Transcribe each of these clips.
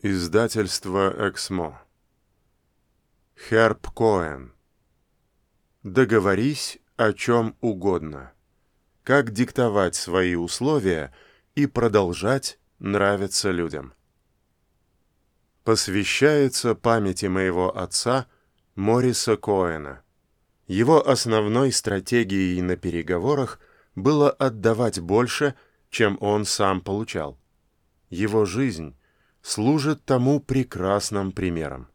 Издательство «Эксмо». Херб Коэн. Договорись о чем угодно. Как диктовать свои условия и продолжать нравиться людям. Посвящается памяти моего отца Мориса Коэна. Его основной стратегией на переговорах было отдавать больше, чем он сам получал. Его жизнь служит тому прекрасным примером.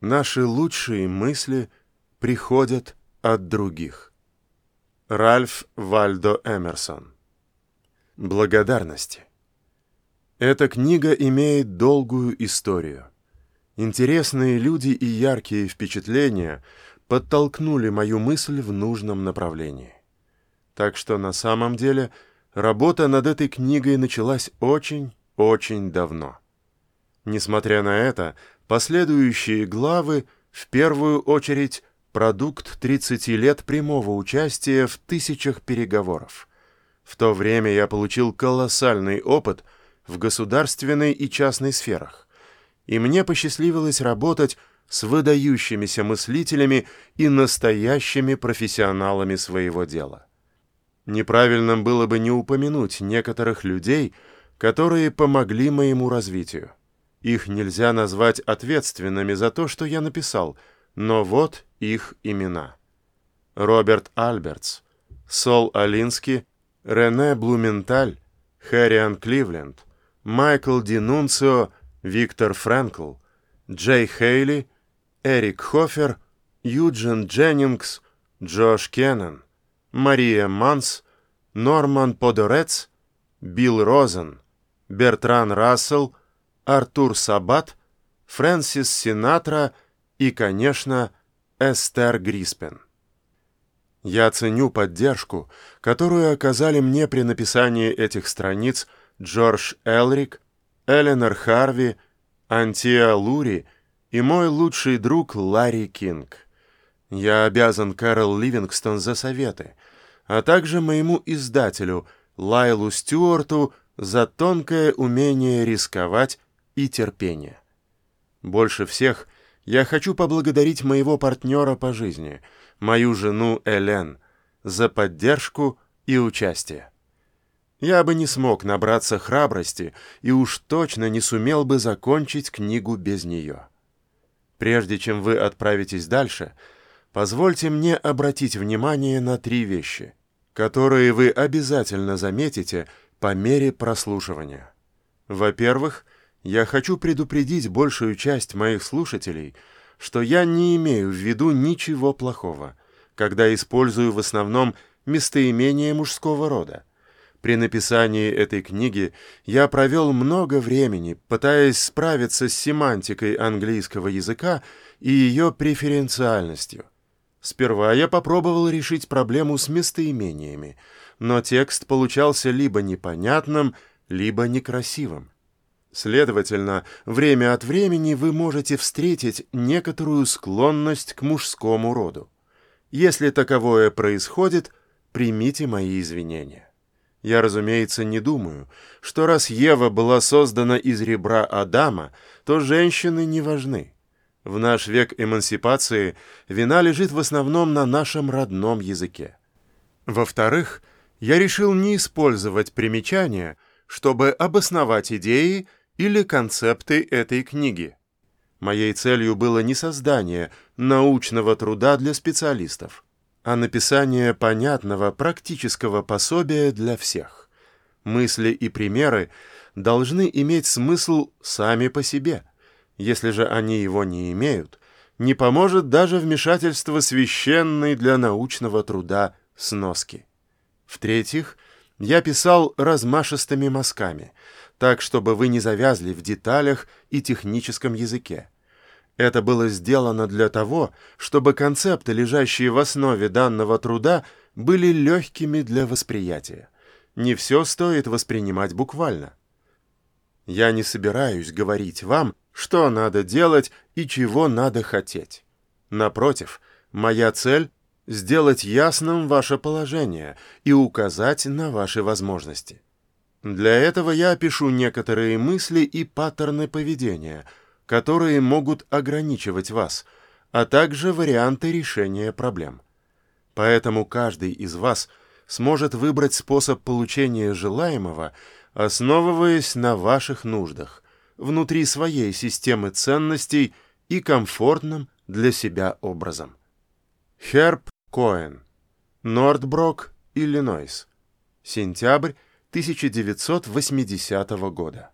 Наши лучшие мысли приходят от других. Ральф Вальдо Эмерсон Благодарности Эта книга имеет долгую историю. Интересные люди и яркие впечатления подтолкнули мою мысль в нужном направлении. Так что на самом деле работа над этой книгой началась очень очень давно. Несмотря на это, последующие главы в первую очередь продукт 30 лет прямого участия в тысячах переговоров. В то время я получил колоссальный опыт в государственной и частной сферах, и мне посчастливилось работать с выдающимися мыслителями и настоящими профессионалами своего дела. Неправильным было бы не упомянуть некоторых людей, которые помогли моему развитию. Их нельзя назвать ответственными за то, что я написал, но вот их имена. Роберт Альбертс, Сол Алински, Рене Блументаль, Хэриан Кливленд, Майкл Динунцио, Виктор Фрэнкл, Джей Хейли, Эрик Хофер, Юджин Дженнингс, Джош Кеннон, Мария Манс, Норман Подорец, Билл Розен, Бертран Рассел, Артур Сабат, Фрэнсис Синатра и, конечно, Эстер Гриспен. Я ценю поддержку, которую оказали мне при написании этих страниц Джордж Элрик, Эленор Харви, Антия Лури и мой лучший друг Ларри Кинг. Я обязан Кэрол Ливингстон за советы, а также моему издателю Лайлу Стюарту за тонкое умение рисковать и терпение. Больше всех я хочу поблагодарить моего партнера по жизни, мою жену Элен, за поддержку и участие. Я бы не смог набраться храбрости и уж точно не сумел бы закончить книгу без нее. Прежде чем вы отправитесь дальше, позвольте мне обратить внимание на три вещи, которые вы обязательно заметите – по мере прослушивания. Во-первых, я хочу предупредить большую часть моих слушателей, что я не имею в виду ничего плохого, когда использую в основном местоимение мужского рода. При написании этой книги я провел много времени, пытаясь справиться с семантикой английского языка и ее преференциальностью. Сперва я попробовал решить проблему с местоимениями, но текст получался либо непонятным, либо некрасивым. Следовательно, время от времени вы можете встретить некоторую склонность к мужскому роду. Если таковое происходит, примите мои извинения. Я, разумеется, не думаю, что раз Ева была создана из ребра Адама, то женщины не важны. В наш век эмансипации вина лежит в основном на нашем родном языке. Во-вторых, я решил не использовать примечания, чтобы обосновать идеи или концепты этой книги. Моей целью было не создание научного труда для специалистов, а написание понятного практического пособия для всех. Мысли и примеры должны иметь смысл сами по себе. Если же они его не имеют, не поможет даже вмешательство священной для научного труда сноски. В-третьих, я писал размашистыми мазками, так, чтобы вы не завязли в деталях и техническом языке. Это было сделано для того, чтобы концепты, лежащие в основе данного труда, были легкими для восприятия. Не все стоит воспринимать буквально. Я не собираюсь говорить вам, что надо делать и чего надо хотеть. Напротив, моя цель — сделать ясным ваше положение и указать на ваши возможности. Для этого я опишу некоторые мысли и паттерны поведения, которые могут ограничивать вас, а также варианты решения проблем. Поэтому каждый из вас сможет выбрать способ получения желаемого, основываясь на ваших нуждах, внутри своей системы ценностей и комфортным для себя образом. Херб Коэн. Нордброк, Иллинойс. Сентябрь 1980 года.